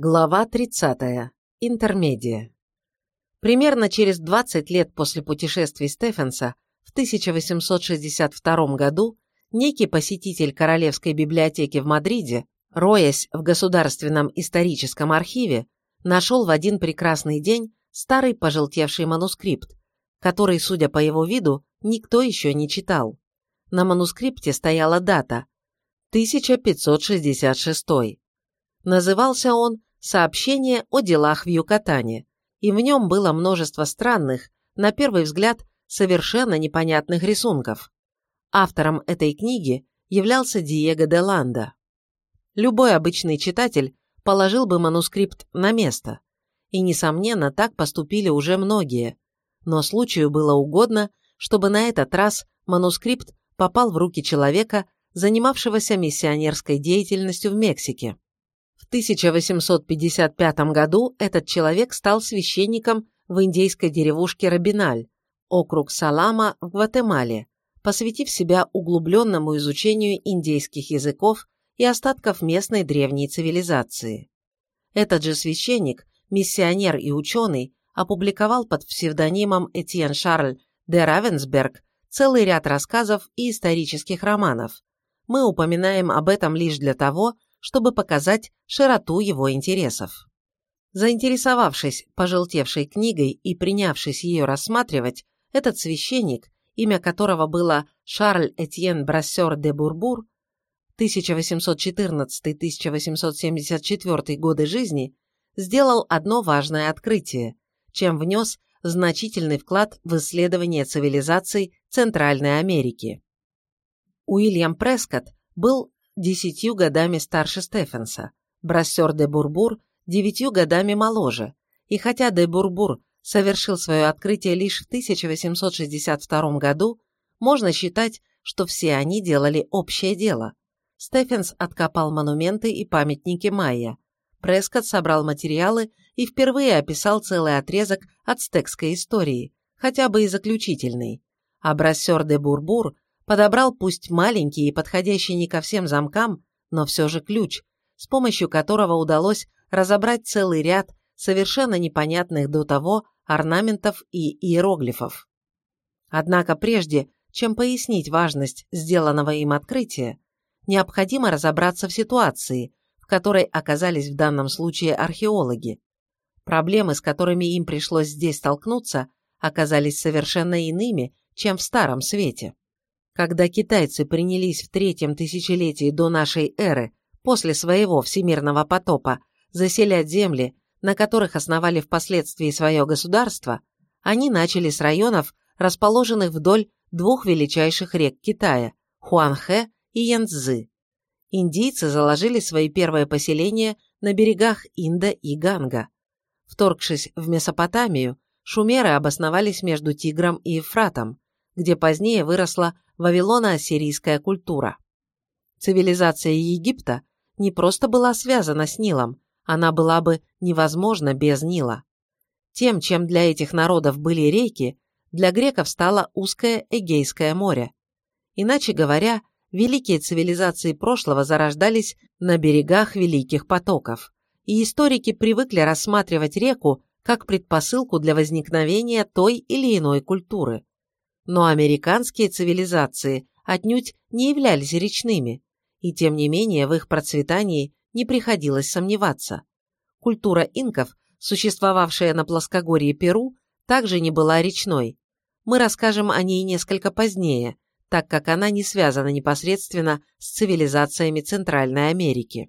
Глава 30. Интермедия. Примерно через 20 лет после путешествий Стефенса в 1862 году некий посетитель Королевской библиотеки в Мадриде, роясь в Государственном историческом архиве, нашел в один прекрасный день старый пожелтевший манускрипт, который, судя по его виду, никто еще не читал. На манускрипте стояла дата – 1566. Назывался он сообщение о делах в Юкатане, и в нем было множество странных, на первый взгляд, совершенно непонятных рисунков. Автором этой книги являлся Диего де Ланда. Любой обычный читатель положил бы манускрипт на место, и, несомненно, так поступили уже многие, но случаю было угодно, чтобы на этот раз манускрипт попал в руки человека, занимавшегося миссионерской деятельностью в Мексике. В 1855 году этот человек стал священником в индейской деревушке Рабиналь, округ Салама в Гватемале, посвятив себя углубленному изучению индейских языков и остатков местной древней цивилизации. Этот же священник, миссионер и ученый, опубликовал под псевдонимом Этьен Шарль де Равенсберг целый ряд рассказов и исторических романов. Мы упоминаем об этом лишь для того, чтобы показать широту его интересов. Заинтересовавшись пожелтевшей книгой и принявшись ее рассматривать, этот священник, имя которого было Шарль Этьен Брассер де Бурбур, 1814-1874 годы жизни, сделал одно важное открытие, чем внес значительный вклад в исследование цивилизаций Центральной Америки. Уильям Прескотт был десятью годами старше Стефенса, Брассер де Бурбур девятью годами моложе, и хотя де Бурбур совершил свое открытие лишь в 1862 году, можно считать, что все они делали общее дело. Стефенс откопал монументы и памятники майя. Прескотт собрал материалы и впервые описал целый отрезок ацтекской истории, хотя бы и заключительный. А Брассер де Бурбур подобрал пусть маленький и подходящий не ко всем замкам, но все же ключ, с помощью которого удалось разобрать целый ряд совершенно непонятных до того орнаментов и иероглифов. Однако прежде, чем пояснить важность сделанного им открытия, необходимо разобраться в ситуации, в которой оказались в данном случае археологи. Проблемы, с которыми им пришлось здесь столкнуться, оказались совершенно иными, чем в Старом Свете. Когда китайцы принялись в третьем тысячелетии до нашей эры, после своего всемирного потопа, заселять земли, на которых основали впоследствии свое государство, они начали с районов, расположенных вдоль двух величайших рек Китая – Хуанхэ и Янцзы. Индийцы заложили свои первые поселения на берегах Инда и Ганга. Вторгшись в Месопотамию, шумеры обосновались между Тигром и Ефратом, где позднее выросла вавилоно-ассирийская культура. Цивилизация Египта не просто была связана с Нилом, она была бы невозможна без Нила. Тем, чем для этих народов были реки, для греков стало узкое Эгейское море. Иначе говоря, великие цивилизации прошлого зарождались на берегах великих потоков, и историки привыкли рассматривать реку как предпосылку для возникновения той или иной культуры. Но американские цивилизации отнюдь не являлись речными, и тем не менее в их процветании не приходилось сомневаться. Культура инков, существовавшая на плоскогорье Перу, также не была речной. Мы расскажем о ней несколько позднее, так как она не связана непосредственно с цивилизациями Центральной Америки.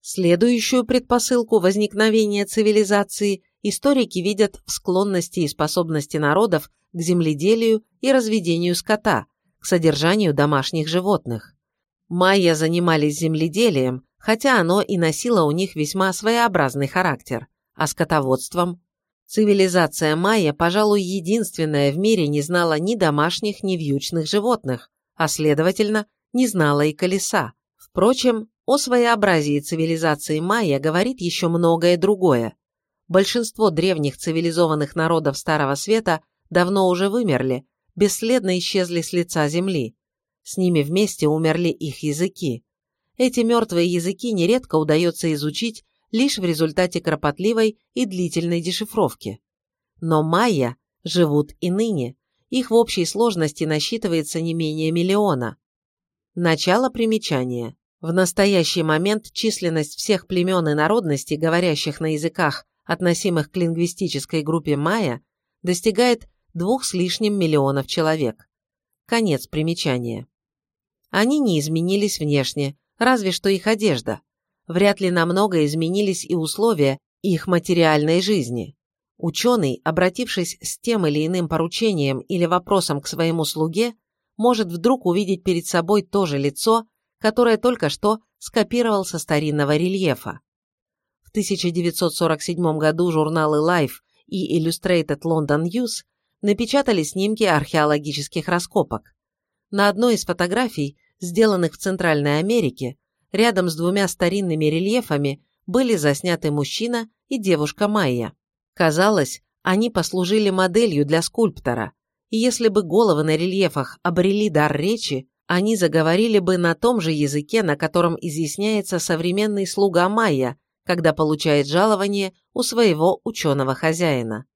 Следующую предпосылку возникновения цивилизации историки видят в склонности и способности народов к земледелию и разведению скота, к содержанию домашних животных. Майя занимались земледелием, хотя оно и носило у них весьма своеобразный характер, а скотоводством. Цивилизация майя, пожалуй, единственная в мире не знала ни домашних, ни вьючных животных, а, следовательно, не знала и колеса. Впрочем, о своеобразии цивилизации майя говорит еще многое другое. Большинство древних цивилизованных народов Старого Света давно уже вымерли, бесследно исчезли с лица земли. С ними вместе умерли их языки. Эти мертвые языки нередко удается изучить лишь в результате кропотливой и длительной дешифровки. Но майя живут и ныне, их в общей сложности насчитывается не менее миллиона. Начало примечания. В настоящий момент численность всех племен и народностей, говорящих на языках, относимых к лингвистической группе майя, достигает двух с лишним миллионов человек. Конец примечания. Они не изменились внешне, разве что их одежда. Вряд ли намного изменились и условия их материальной жизни. Ученый, обратившись с тем или иным поручением или вопросом к своему слуге, может вдруг увидеть перед собой то же лицо, которое только что скопировал со старинного рельефа. В 1947 году журналы Life и Illustrated London News напечатали снимки археологических раскопок. На одной из фотографий, сделанных в Центральной Америке, рядом с двумя старинными рельефами были засняты мужчина и девушка Майя. Казалось, они послужили моделью для скульптора, и если бы головы на рельефах обрели дар речи, они заговорили бы на том же языке, на котором изъясняется современный слуга Майя, когда получает жалование у своего ученого хозяина.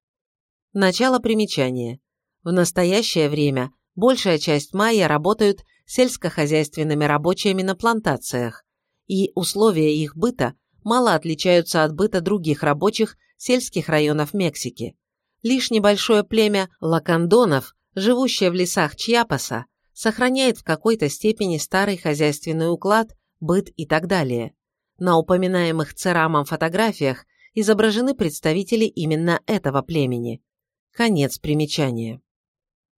Начало примечания. В настоящее время большая часть майя работают сельскохозяйственными рабочими на плантациях, и условия их быта мало отличаются от быта других рабочих сельских районов Мексики. Лишь небольшое племя лакандонов, живущее в лесах Чьяпаса, сохраняет в какой-то степени старый хозяйственный уклад, быт и так далее. На упоминаемых Церамом фотографиях изображены представители именно этого племени. Конец примечания.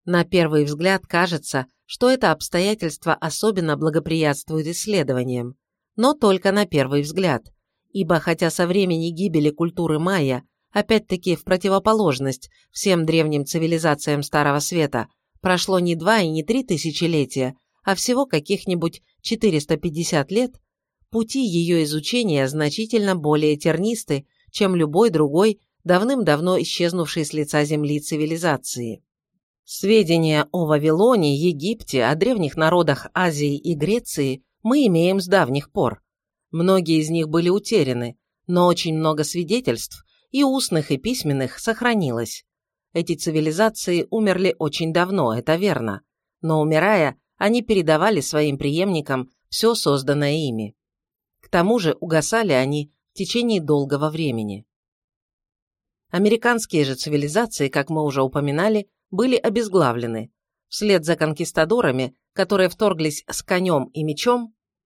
На первый взгляд кажется, что это обстоятельство особенно благоприятствует исследованиям, но только на первый взгляд ибо хотя со времени гибели культуры майя, опять-таки в противоположность всем древним цивилизациям Старого Света, прошло не два и не три тысячелетия, а всего каких-нибудь 450 лет, пути ее изучения значительно более тернисты, чем любой другой, давным-давно исчезнувшей с лица Земли цивилизации. Сведения о Вавилоне, Египте, о древних народах Азии и Греции мы имеем с давних пор. Многие из них были утеряны, но очень много свидетельств, и устных, и письменных, сохранилось. Эти цивилизации умерли очень давно, это верно, но умирая, они передавали своим преемникам все созданное ими. К тому же угасали они в течение долгого времени. Американские же цивилизации, как мы уже упоминали, были обезглавлены. Вслед за конкистадорами, которые вторглись с конем и мечом,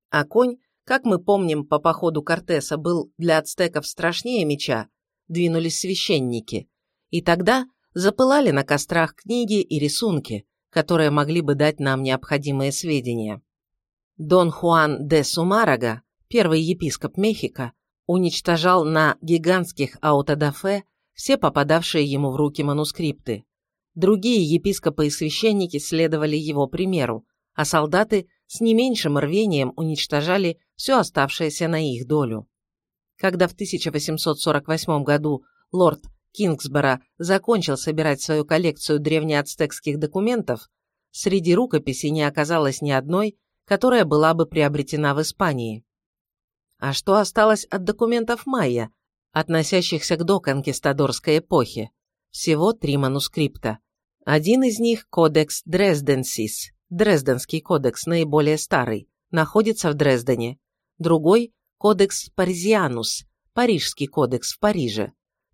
а конь как мы помним, по походу Кортеса был для ацтеков страшнее меча, двинулись священники. И тогда запылали на кострах книги и рисунки, которые могли бы дать нам необходимые сведения. Дон Хуан де Сумарага, первый епископ Мехико, уничтожал на гигантских аутодафе все попадавшие ему в руки манускрипты. Другие епископы и священники следовали его примеру, а солдаты с не меньшим рвением уничтожали все оставшееся на их долю. Когда в 1848 году лорд Кингсборо закончил собирать свою коллекцию древнеацтекских документов, среди рукописей не оказалось ни одной, которая была бы приобретена в Испании. А что осталось от документов майя, относящихся к доконкистадорской эпохе? Всего три манускрипта. Один из них – Кодекс Дрезденсис, Дрезденский кодекс, наиболее старый, находится в Дрездене. Другой – кодекс Паризианус, Парижский кодекс в Париже.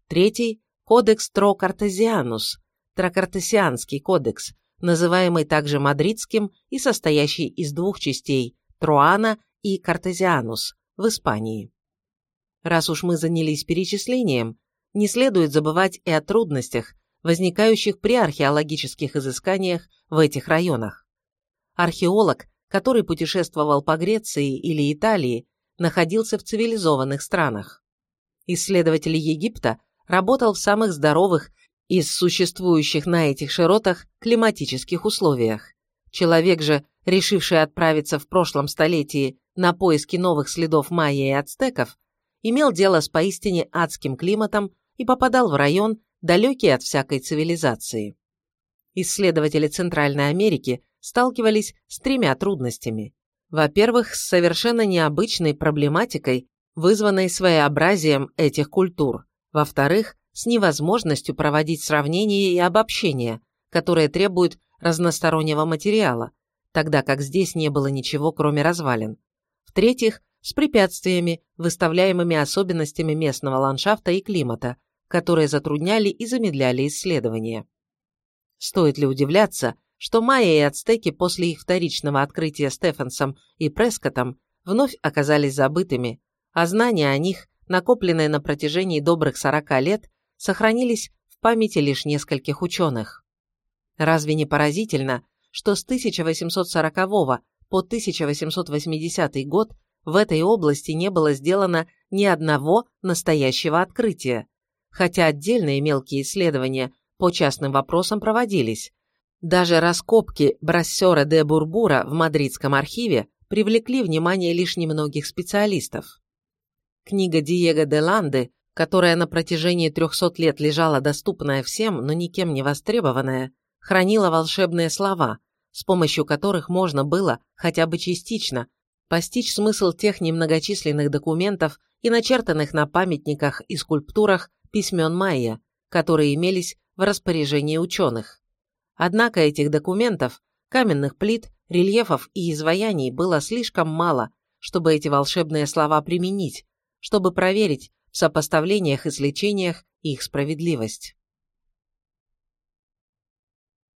Третий – кодекс Трокартезианус, Трокартесианский кодекс, называемый также Мадридским и состоящий из двух частей – Троана и Картезианус в Испании. Раз уж мы занялись перечислением, не следует забывать и о трудностях, возникающих при археологических изысканиях в этих районах. Археолог, который путешествовал по Греции или Италии, находился в цивилизованных странах. Исследователь Египта работал в самых здоровых из существующих на этих широтах климатических условиях. Человек же, решивший отправиться в прошлом столетии на поиски новых следов майя и ацтеков, имел дело с поистине адским климатом и попадал в район, далекий от всякой цивилизации. Исследователи Центральной Америки сталкивались с тремя трудностями. Во-первых, с совершенно необычной проблематикой, вызванной своеобразием этих культур, во-вторых, с невозможностью проводить сравнения и обобщения, которые требуют разностороннего материала, тогда как здесь не было ничего, кроме развалин. В-третьих, с препятствиями, выставляемыми особенностями местного ландшафта и климата, которые затрудняли и замедляли исследования. Стоит ли удивляться, что майя и ацтеки после их вторичного открытия Стефенсом и Прескоттом вновь оказались забытыми, а знания о них, накопленные на протяжении добрых 40 лет, сохранились в памяти лишь нескольких ученых. Разве не поразительно, что с 1840 по 1880 год в этой области не было сделано ни одного настоящего открытия, хотя отдельные мелкие исследования по частным вопросам проводились. Даже раскопки Брассера де Бурбура в мадридском архиве привлекли внимание лишь немногих специалистов. Книга Диего де Ланды, которая на протяжении 300 лет лежала доступная всем, но никем не востребованная, хранила волшебные слова, с помощью которых можно было, хотя бы частично, постичь смысл тех немногочисленных документов и начертанных на памятниках и скульптурах письмен майя, которые имелись в распоряжении ученых. Однако этих документов, каменных плит, рельефов и изваяний было слишком мало, чтобы эти волшебные слова применить, чтобы проверить в сопоставлениях и сличениях их справедливость.